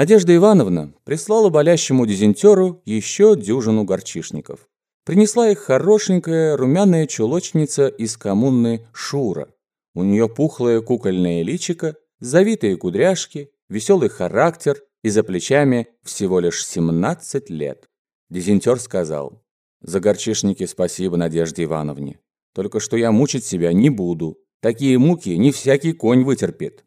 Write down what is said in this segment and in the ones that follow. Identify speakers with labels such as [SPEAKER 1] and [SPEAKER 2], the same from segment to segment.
[SPEAKER 1] Надежда Ивановна прислала болящему дизентеру еще дюжину горчишников. Принесла их хорошенькая румяная чулочница из коммуны Шура. У нее пухлое кукольное личико, завитые кудряшки, веселый характер и за плечами всего лишь 17 лет. Дизентер сказал, «За горчишники спасибо Надежде Ивановне. Только что я мучить себя не буду. Такие муки не всякий конь вытерпит».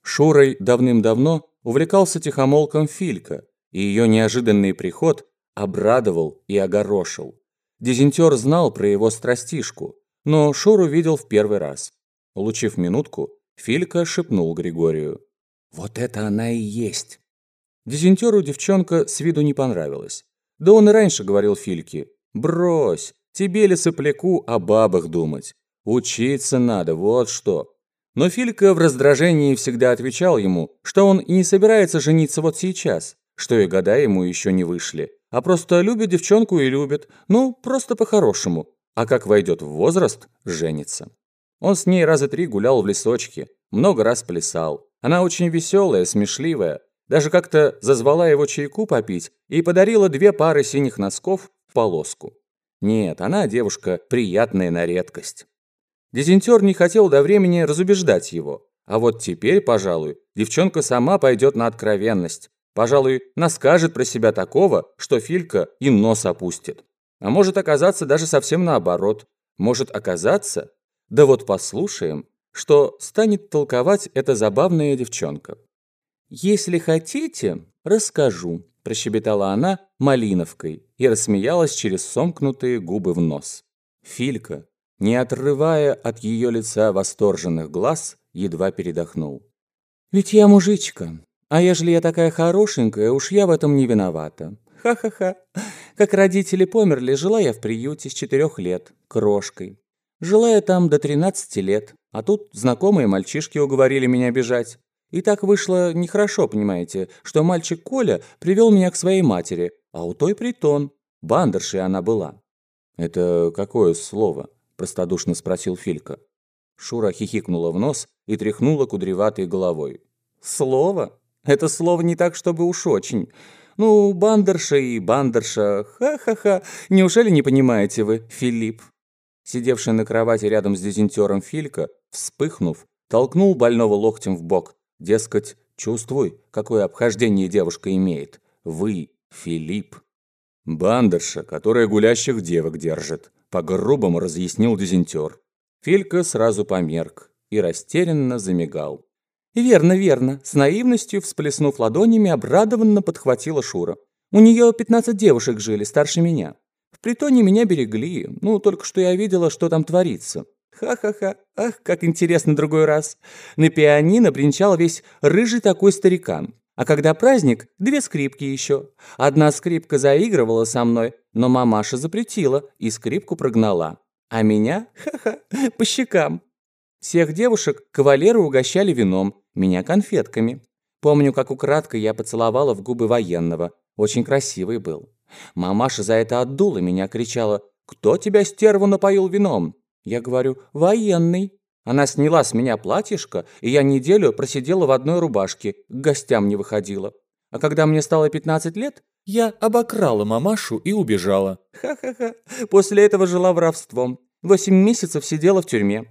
[SPEAKER 1] Шурой давным-давно увлекался тихомолком Филька, и ее неожиданный приход обрадовал и огорошил. Дизентер знал про его страстишку, но Шуру видел в первый раз. Улучив минутку, Филька шепнул Григорию. «Вот это она и есть!» Дизентеру девчонка с виду не понравилась. Да он и раньше говорил Фильке. «Брось, тебе ли сопляку о бабах думать? Учиться надо, вот что!» Но Филька в раздражении всегда отвечал ему, что он и не собирается жениться вот сейчас, что и года ему еще не вышли, а просто любит девчонку и любит, ну, просто по-хорошему, а как войдет в возраст, женится. Он с ней раза три гулял в лесочке, много раз плясал. Она очень веселая, смешливая, даже как-то зазвала его чайку попить и подарила две пары синих носков в полоску. Нет, она девушка приятная на редкость. Дезинтер не хотел до времени разубеждать его. А вот теперь, пожалуй, девчонка сама пойдет на откровенность. Пожалуй, наскажет про себя такого, что Филька и нос опустит. А может оказаться даже совсем наоборот. Может оказаться... Да вот послушаем, что станет толковать эта забавная девчонка. «Если хотите, расскажу», – прощебетала она малиновкой и рассмеялась через сомкнутые губы в нос. Филька, не отрывая от ее лица восторженных глаз, едва передохнул. «Ведь я мужичка, а ежели я такая хорошенькая, уж я в этом не виновата. Ха-ха-ха. Как родители померли, жила я в приюте с четырех лет, крошкой. Жила я там до тринадцати лет, а тут знакомые мальчишки уговорили меня бежать. И так вышло нехорошо, понимаете, что мальчик Коля привел меня к своей матери, а у той притон. Бандершей она была. Это какое слово? Простодушно спросил Филька. Шура хихикнула в нос и тряхнула кудреватой головой. «Слово? Это слово не так, чтобы уж очень. Ну, бандерша и бандерша, ха-ха-ха. Неужели не понимаете вы, Филипп?» Сидевший на кровати рядом с дезинтером Филька, вспыхнув, толкнул больного локтем в бок. Дескать, чувствуй, какое обхождение девушка имеет. Вы, Филипп. Бандерша, которая гулящих девок держит. По-грубому разъяснил дизентер. Филька сразу померк и растерянно замигал. «Верно, верно», с наивностью, всплеснув ладонями, обрадованно подхватила Шура. «У нее пятнадцать девушек жили, старше меня. В притоне меня берегли, ну, только что я видела, что там творится. Ха-ха-ха, ах, как интересно другой раз. На пианино бренчал весь рыжий такой старикан. А когда праздник, две скрипки еще. Одна скрипка заигрывала со мной, но мамаша запретила и скрипку прогнала. А меня, ха-ха, по щекам. Всех девушек кавалеры угощали вином, меня конфетками. Помню, как украдкой я поцеловала в губы военного. Очень красивый был. Мамаша за это отдула меня, кричала «Кто тебя, стерву, напоил вином?» Я говорю «Военный». Она сняла с меня платьишко, и я неделю просидела в одной рубашке, к гостям не выходила. А когда мне стало 15 лет, я обокрала мамашу и убежала. Ха-ха-ха. После этого жила воровством. Восемь месяцев сидела в тюрьме.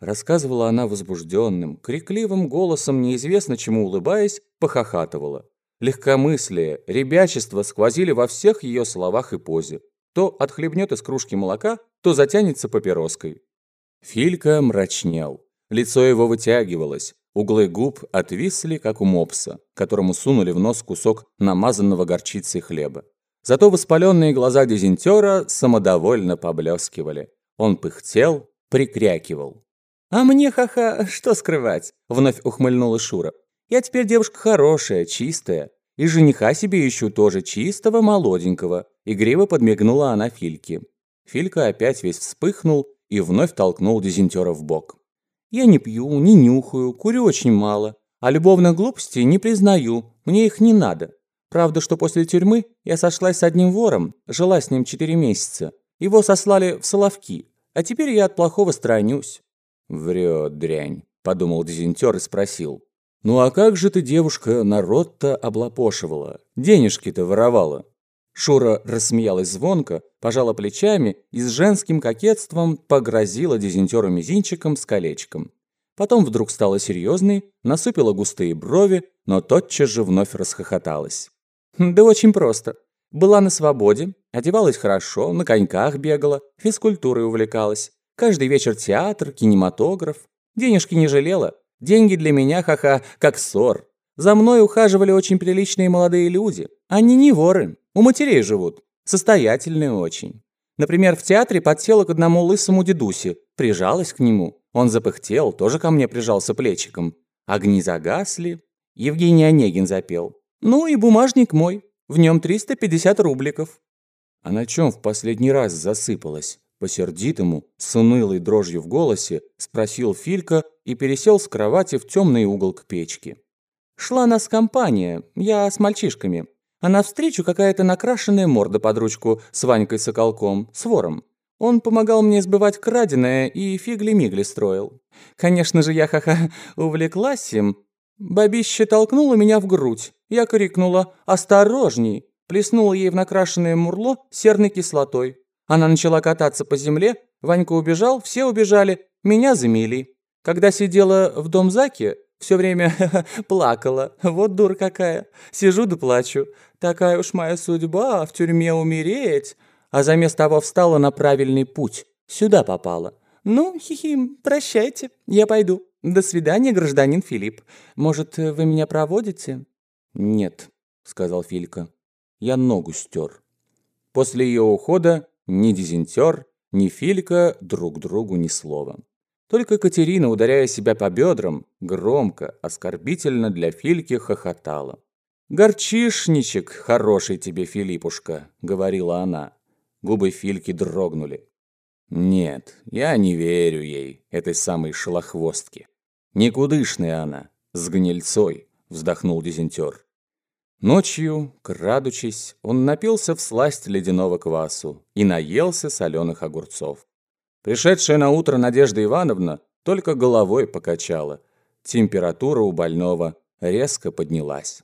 [SPEAKER 1] Рассказывала она возбужденным, крикливым голосом, неизвестно чему улыбаясь, похохатывала. Легкомыслие, ребячество сквозили во всех ее словах и позе. То отхлебнет из кружки молока, то затянется папироской. Филька мрачнел. Лицо его вытягивалось. Углы губ отвисли, как у мопса, которому сунули в нос кусок намазанного горчицей хлеба. Зато воспаленные глаза дизентера самодовольно поблескивали. Он пыхтел, прикрякивал. «А мне, ха-ха, что скрывать?» — вновь ухмыльнула Шура. «Я теперь девушка хорошая, чистая. И жениха себе ищу тоже чистого, молоденького». Игриво подмигнула она Фильке. Филька опять весь вспыхнул и вновь толкнул дизентера в бок. «Я не пью, не нюхаю, курю очень мало, а любовных глупостей не признаю, мне их не надо. Правда, что после тюрьмы я сошлась с одним вором, жила с ним четыре месяца. Его сослали в Соловки, а теперь я от плохого сторонюсь». «Врет дрянь», — подумал дизентер и спросил. «Ну а как же ты, девушка, народ-то облапошивала? Денежки-то воровала?» Шура рассмеялась звонко, пожала плечами и с женским кокетством погрозила дизентеру мизинчиком с колечком. Потом вдруг стала серьезной, насупила густые брови, но тотчас же вновь расхохоталась. «Да очень просто. Была на свободе, одевалась хорошо, на коньках бегала, физкультурой увлекалась. Каждый вечер театр, кинематограф. Денежки не жалела. Деньги для меня, ха-ха, как ссор. За мной ухаживали очень приличные молодые люди. Они не воры, у матерей живут. Состоятельные очень. Например, в театре подсела к одному лысому дедусе, прижалась к нему. Он запыхтел, тоже ко мне прижался плечиком. Огни загасли. Евгений Онегин запел. Ну и бумажник мой. В нем 350 рубликов. А на чем в последний раз засыпалась? По-сердитому, с унылой дрожью в голосе, спросил Филька и пересел с кровати в темный угол к печке. Шла нас компания, я с мальчишками. А навстречу какая-то накрашенная морда под ручку с Ванькой Соколком, с вором. Он помогал мне сбывать краденое и фигли-мигли строил. Конечно же, я ха-ха увлеклась им. Бабище толкнула меня в грудь. Я крикнула «Осторожней!» Плеснула ей в накрашенное мурло серной кислотой. Она начала кататься по земле, Ванька убежал, все убежали, меня замели. Когда сидела в домзаке, все время плакала. Вот дур какая. Сижу да плачу. Такая уж моя судьба, в тюрьме умереть. А заместо того встала на правильный путь. Сюда попала. Ну, хихим, прощайте, я пойду. До свидания, гражданин Филипп. Может, вы меня проводите? Нет, сказал Филька. Я ногу стер. После ее ухода ни дизентер, ни Филька друг другу ни слова. Только Катерина, ударяя себя по бедрам, громко, оскорбительно для Фильки хохотала. «Горчишничек, хороший тебе, Филиппушка», — говорила она. Губы Фильки дрогнули. «Нет, я не верю ей, этой самой шелохвостке. Никудышная она, с гнильцой», — вздохнул дизентер. Ночью, крадучись, он напился в сласть ледяного квасу и наелся соленых огурцов. Пришедшая на утро Надежда Ивановна только головой покачала. Температура у больного резко поднялась.